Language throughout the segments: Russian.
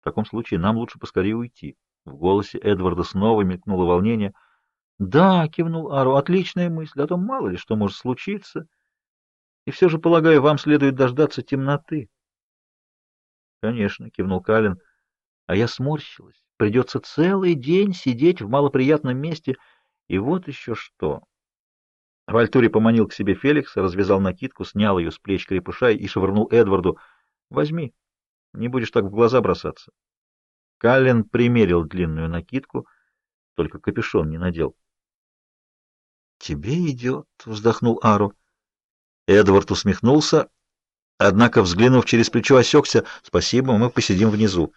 В таком случае нам лучше поскорее уйти. В голосе Эдварда снова мелькнуло волнение. «Да», — кивнул Ару, — «отличная мысль, а то мало ли что может случиться. И все же, полагаю, вам следует дождаться темноты». «Конечно», — кивнул Калин, — «а я сморщилась. Придется целый день сидеть в малоприятном месте. И вот еще что». Вальтури поманил к себе Феликса, развязал накидку, снял ее с плеч крепыша и швырнул Эдварду. «Возьми, не будешь так в глаза бросаться». Каллен примерил длинную накидку, только капюшон не надел. «Тебе идет», — вздохнул Ару. Эдвард усмехнулся, однако, взглянув через плечо, осекся. «Спасибо, мы посидим внизу».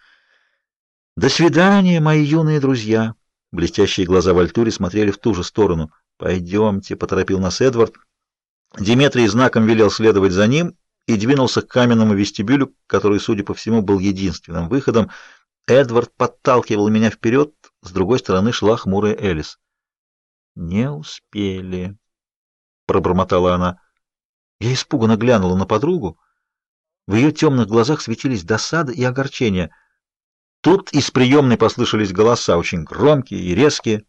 «До свидания, мои юные друзья!» Блестящие глаза Вальтури смотрели в ту же сторону. «Пойдемте», — поторопил нас Эдвард. Диметрий знаком велел следовать за ним и двинулся к каменному вестибюлю, который, судя по всему, был единственным выходом, Эдвард подталкивал меня вперед, с другой стороны шла хмурая Элис. «Не успели», — пробормотала она. Я испуганно глянула на подругу. В ее темных глазах светились досада и огорчение. Тут из приемной послышались голоса, очень громкие и резкие.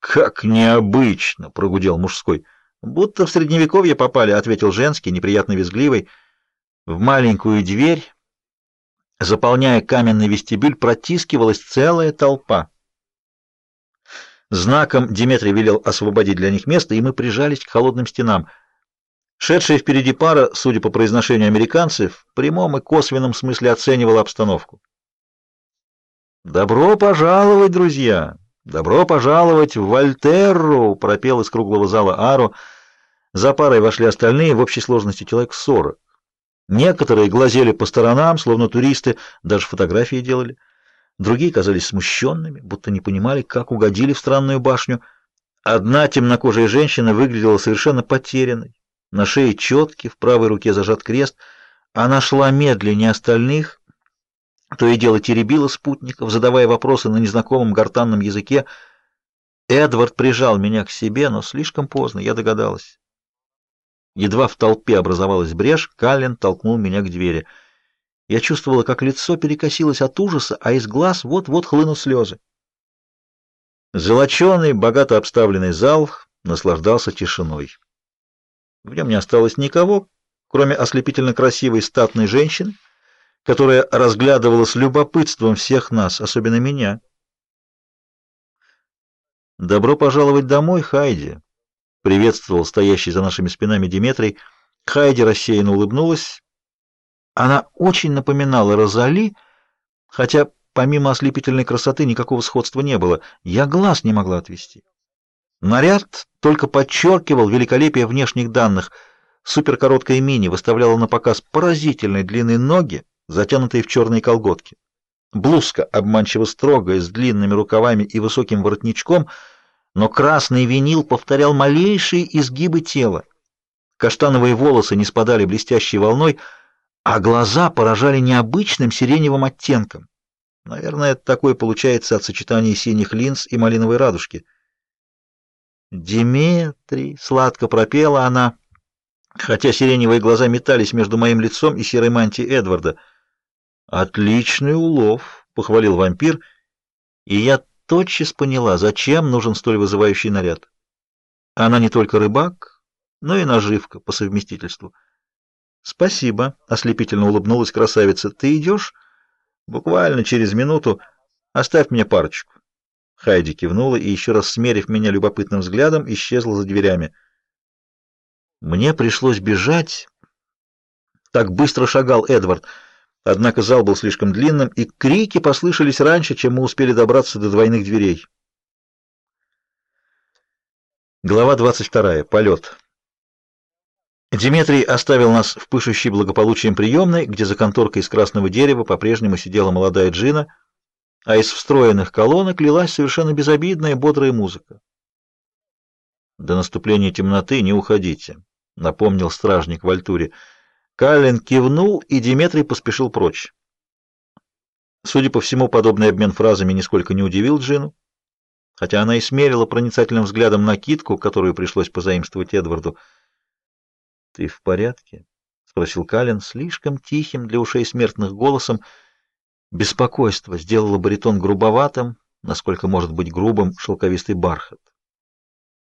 «Как необычно!» — прогудел мужской. «Будто в Средневековье попали», — ответил женский, неприятно визгливый. В маленькую дверь Заполняя каменный вестибюль, протискивалась целая толпа. Знаком Диметрий велел освободить для них место, и мы прижались к холодным стенам. Шедшая впереди пара, судя по произношению американцев, в прямом и косвенном смысле оценивала обстановку. «Добро пожаловать, друзья! Добро пожаловать в Вольтерру!» — пропел из круглого зала Ару. За парой вошли остальные, в общей сложности человек сорок. Некоторые глазели по сторонам, словно туристы, даже фотографии делали. Другие казались смущенными, будто не понимали, как угодили в странную башню. Одна темнокожая женщина выглядела совершенно потерянной. На шее четки, в правой руке зажат крест. Она шла медленнее остальных, то и дело теребила спутников, задавая вопросы на незнакомом гортанном языке. Эдвард прижал меня к себе, но слишком поздно, я догадалась. Едва в толпе образовалась брешь, Каллен толкнул меня к двери. Я чувствовала, как лицо перекосилось от ужаса, а из глаз вот-вот хлынут слезы. Золоченый, богато обставленный зал наслаждался тишиной. В нем не осталось никого, кроме ослепительно красивой статной женщины, которая разглядывала с любопытством всех нас, особенно меня. «Добро пожаловать домой, Хайди!» приветствовал стоящий за нашими спинами Диметрий. Хайди рассеянно улыбнулась. Она очень напоминала Розали, хотя помимо ослепительной красоты никакого сходства не было. Я глаз не могла отвести. Наряд только подчеркивал великолепие внешних данных. Суперкороткая мини выставляла на показ поразительные длинные ноги, затянутые в черные колготки. Блузка обманчиво строгая, с длинными рукавами и высоким воротничком — но красный винил повторял малейшие изгибы тела. Каштановые волосы не спадали блестящей волной, а глаза поражали необычным сиреневым оттенком. Наверное, такое получается от сочетания синих линз и малиновой радужки. «Диметрий!» — сладко пропела она, хотя сиреневые глаза метались между моим лицом и серой мантией Эдварда. «Отличный улов!» — похвалил вампир, и я тотчас поняла, зачем нужен столь вызывающий наряд. Она не только рыбак, но и наживка по совместительству. «Спасибо», — ослепительно улыбнулась красавица. «Ты идешь?» «Буквально через минуту. Оставь мне парочку». Хайди кивнула и, еще раз смерив меня любопытным взглядом, исчезла за дверями. Мне пришлось бежать. Так быстро шагал Эдвард — Однако зал был слишком длинным, и крики послышались раньше, чем мы успели добраться до двойных дверей. Глава 22. Полет. Диметрий оставил нас в пышущей благополучием приемной, где за конторкой из красного дерева по-прежнему сидела молодая Джина, а из встроенных колонок лилась совершенно безобидная бодрая музыка. «До наступления темноты не уходите», — напомнил стражник в Альтуре. Каллен кивнул, и Диметрий поспешил прочь. Судя по всему, подобный обмен фразами нисколько не удивил Джину, хотя она и смерила проницательным взглядом накидку, которую пришлось позаимствовать Эдварду. — Ты в порядке? — спросил Каллен слишком тихим для ушей смертных голосом, Беспокойство сделало баритон грубоватым, насколько может быть грубым шелковистый бархат.